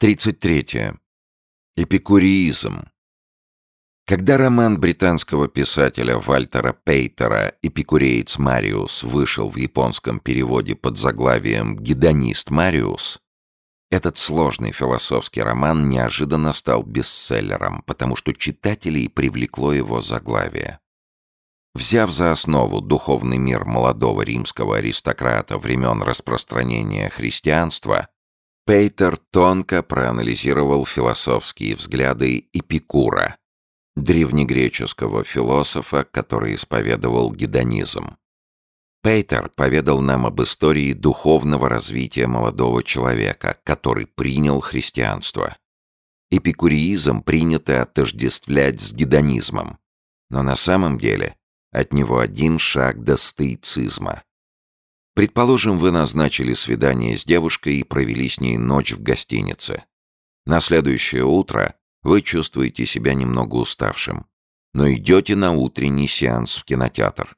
33. Эпикуреизм. Когда роман британского писателя Вальтера Пейтера «Эпикуреец Мариус» вышел в японском переводе под заглавием «Гедонист Мариус», этот сложный философский роман неожиданно стал бестселлером, потому что читателей привлекло его заглавие. Взяв за основу духовный мир молодого римского аристократа времен распространения христианства, Пейтер тонко проанализировал философские взгляды Эпикура, древнегреческого философа, который исповедовал гедонизм. Пейтер поведал нам об истории духовного развития молодого человека, который принял христианство. Эпикуреизм принято отождествлять с гедонизмом, но на самом деле от него один шаг до стоицизма. Предположим, вы назначили свидание с девушкой и провели с ней ночь в гостинице. На следующее утро вы чувствуете себя немного уставшим, но идете на утренний сеанс в кинотеатр.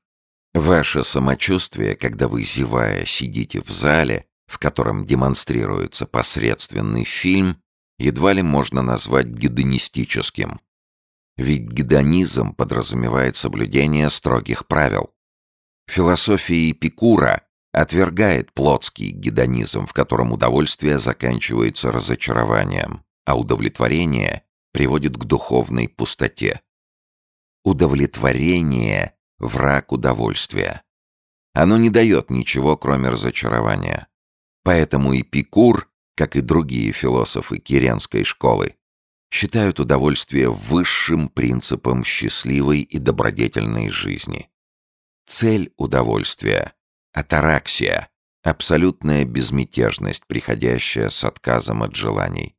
Ваше самочувствие, когда вы, зевая, сидите в зале, в котором демонстрируется посредственный фильм, едва ли можно назвать гедонистическим. Ведь гедонизм подразумевает соблюдение строгих правил. Философия Эпикура отвергает плотский гедонизм, в котором удовольствие заканчивается разочарованием, а удовлетворение приводит к духовной пустоте. Удовлетворение — враг удовольствия. Оно не дает ничего, кроме разочарования. Поэтому Эпикур, как и другие философы Киренской школы, считают удовольствие высшим принципом счастливой и добродетельной жизни. Цель удовольствия Атараксия — абсолютная безмятежность, приходящая с отказом от желаний.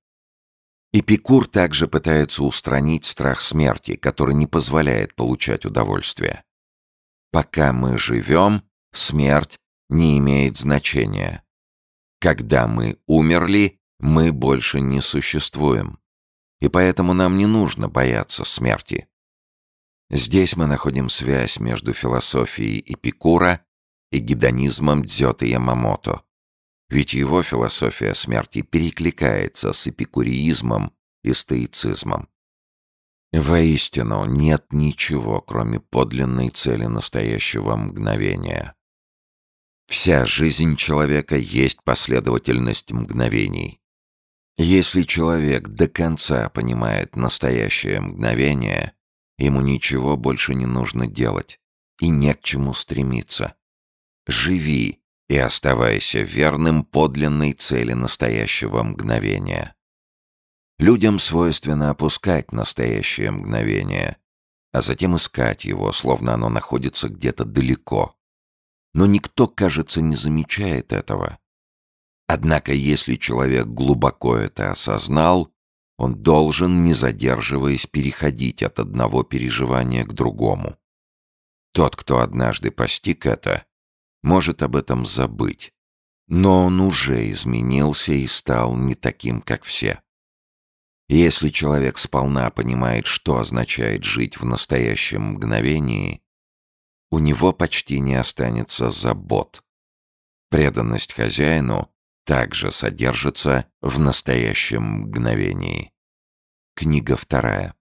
Эпикур также пытается устранить страх смерти, который не позволяет получать удовольствие. Пока мы живем, смерть не имеет значения. Когда мы умерли, мы больше не существуем. И поэтому нам не нужно бояться смерти. Здесь мы находим связь между философией Эпикура и гедонизмом Дзёта Ямамото. Ведь его философия смерти перекликается с эпикуреизмом и стоицизмом. Воистину, нет ничего, кроме подлинной цели настоящего мгновения. Вся жизнь человека есть последовательность мгновений. Если человек до конца понимает настоящее мгновение, ему ничего больше не нужно делать и не к чему стремиться. Живи и оставайся верным подлинной цели настоящего мгновения. Людям свойственно опускать настоящее мгновение, а затем искать его, словно оно находится где-то далеко. Но никто, кажется, не замечает этого. Однако, если человек глубоко это осознал, он должен, не задерживаясь, переходить от одного переживания к другому. Тот, кто однажды постиг это, может об этом забыть. Но он уже изменился и стал не таким, как все. Если человек сполна понимает, что означает жить в настоящем мгновении, у него почти не останется забот. Преданность хозяину также содержится в настоящем мгновении. Книга вторая.